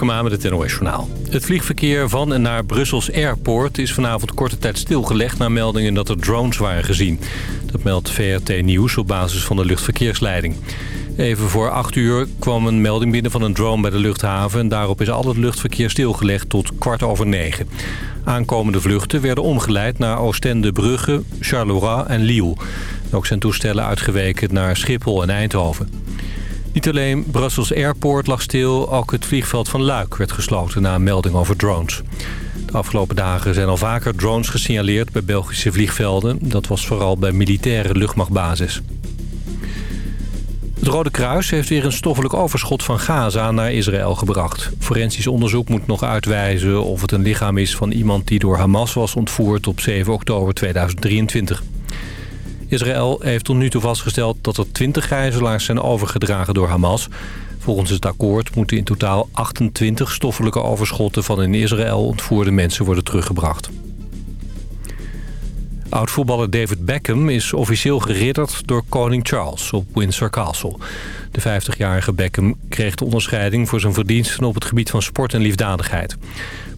Tjepkema met het NOS Journaal. Het vliegverkeer van en naar Brussels Airport is vanavond korte tijd stilgelegd... na meldingen dat er drones waren gezien. Dat meldt VRT Nieuws op basis van de luchtverkeersleiding. Even voor 8 uur kwam een melding binnen van een drone bij de luchthaven... en daarop is al het luchtverkeer stilgelegd tot kwart over negen. Aankomende vluchten werden omgeleid naar Oostende, Brugge, Charleroi en Lille. Ook zijn toestellen uitgeweken naar Schiphol en Eindhoven. Niet alleen Brussels Airport lag stil, ook het vliegveld van Luik werd gesloten na een melding over drones. De afgelopen dagen zijn al vaker drones gesignaleerd bij Belgische vliegvelden. Dat was vooral bij militaire luchtmachtbasis. Het Rode Kruis heeft weer een stoffelijk overschot van Gaza naar Israël gebracht. Forensisch onderzoek moet nog uitwijzen of het een lichaam is van iemand die door Hamas was ontvoerd op 7 oktober 2023. Israël heeft tot nu toe vastgesteld dat er 20 gijzelaars zijn overgedragen door Hamas. Volgens het akkoord moeten in totaal 28 stoffelijke overschotten van in Israël ontvoerde mensen worden teruggebracht. Oud-voetballer David Beckham is officieel geridderd door koning Charles op Windsor Castle. De 50-jarige Beckham kreeg de onderscheiding voor zijn verdiensten op het gebied van sport en liefdadigheid.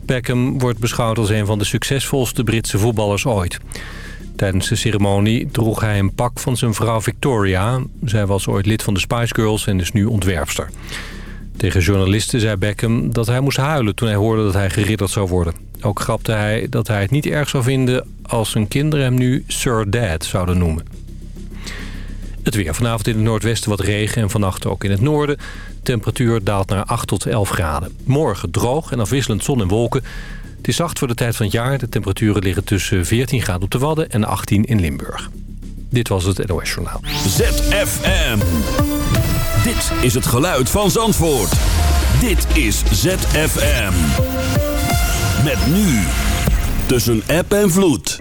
Beckham wordt beschouwd als een van de succesvolste Britse voetballers ooit. Tijdens de ceremonie droeg hij een pak van zijn vrouw Victoria. Zij was ooit lid van de Spice Girls en is nu ontwerpster. Tegen journalisten zei Beckham dat hij moest huilen toen hij hoorde dat hij geridderd zou worden. Ook grapte hij dat hij het niet erg zou vinden als zijn kinderen hem nu Sir Dad zouden noemen. Het weer. Vanavond in het noordwesten wat regen en vannacht ook in het noorden. temperatuur daalt naar 8 tot 11 graden. Morgen droog en afwisselend zon en wolken. Het is zacht voor de tijd van het jaar. De temperaturen liggen tussen 14 graden op de Wadden en 18 in Limburg. Dit was het NOS Journaal. ZFM. Dit is het geluid van Zandvoort. Dit is ZFM. Met nu. Tussen app en vloed.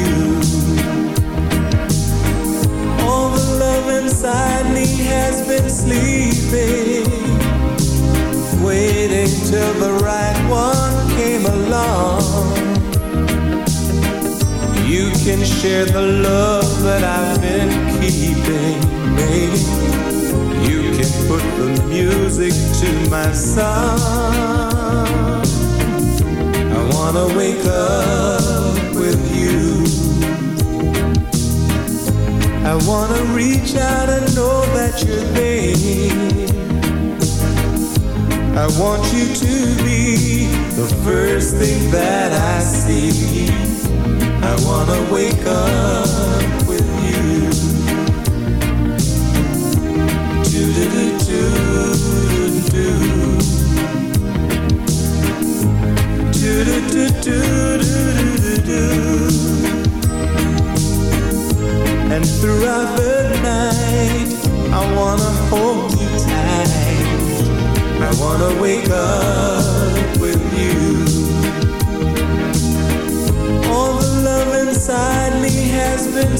I wanna wake up with you. I wanna reach out and know that you're there. I want you to be the first thing that I see. I wanna wake up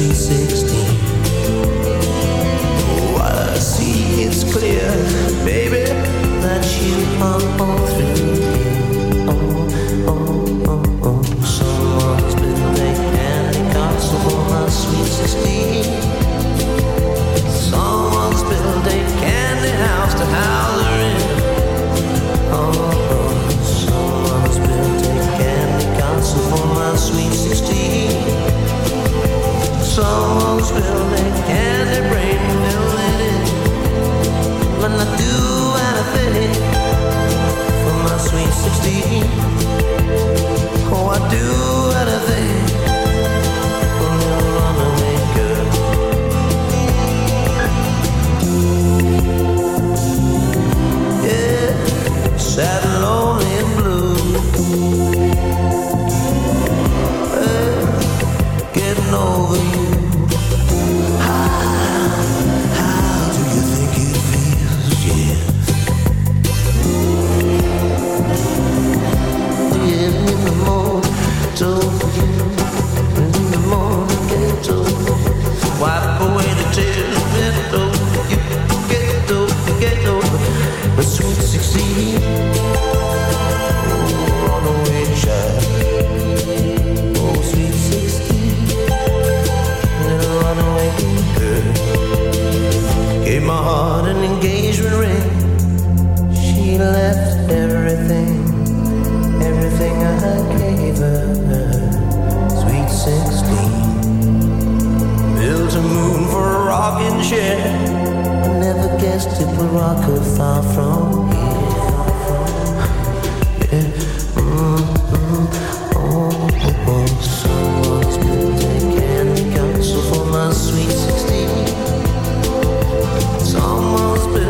1960 too far from here. -hmm. oh. Someone's been taking counsel for my sweet sixteen. Someone's been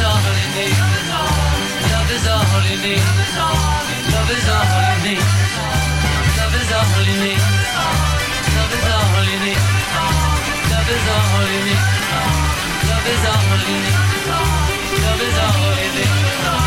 All you need. Love is all you need. Love is all you need. Love is all you need. Love is all you need. Love is all you need. Love is all you need. Love is all you need. Love is all you need.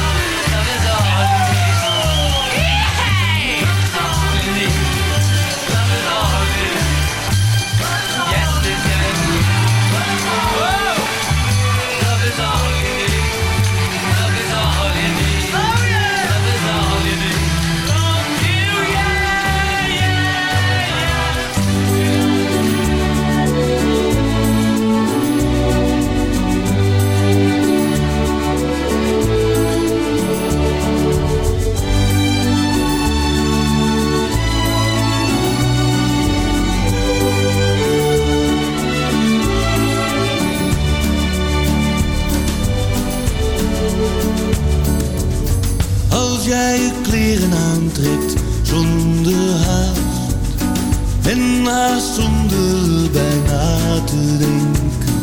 Te denken.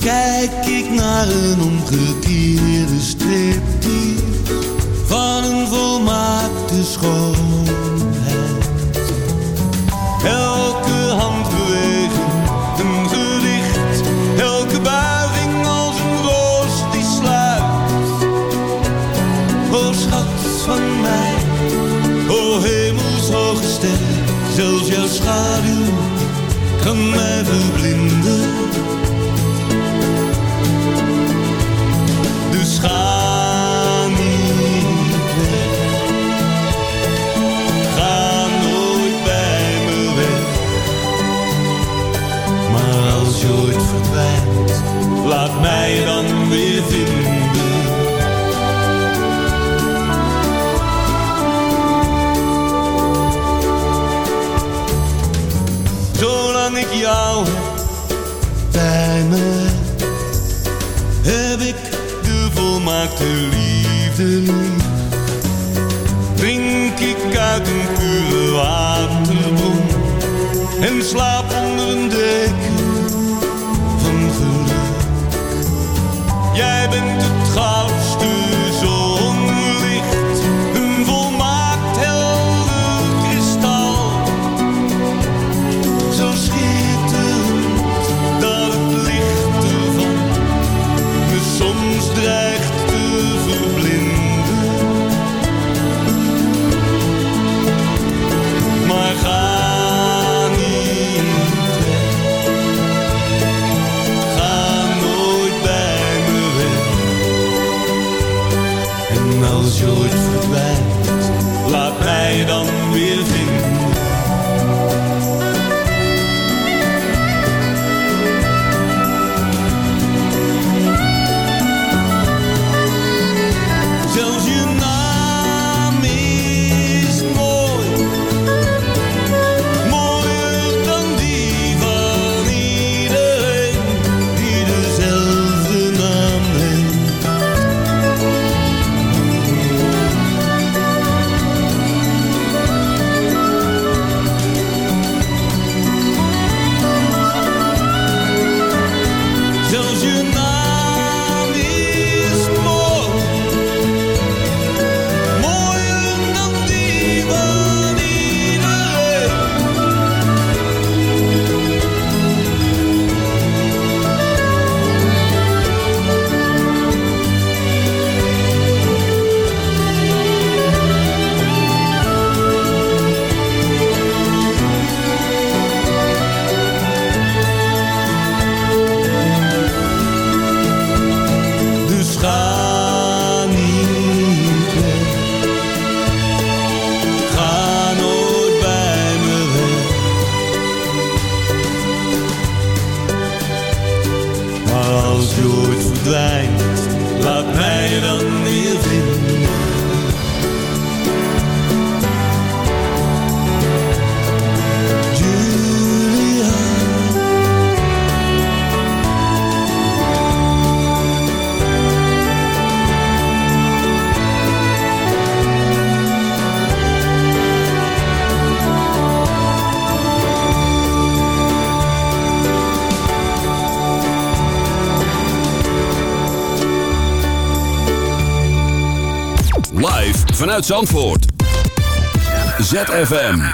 Kijk ik naar een omgekeerde striptease van een volmaakte schoonheid. Elke handbeweging een gedicht, elke buiging als een roos die sluit. O schat van mij, o hemelshoge ster, zelfs jouw schaduw kan mij Uit Zandvoort. ZFM.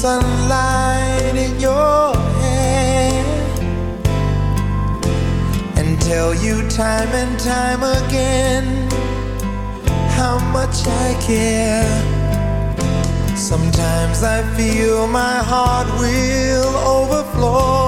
sunlight in your hand, and tell you time and time again how much I care. Sometimes I feel my heart will overflow.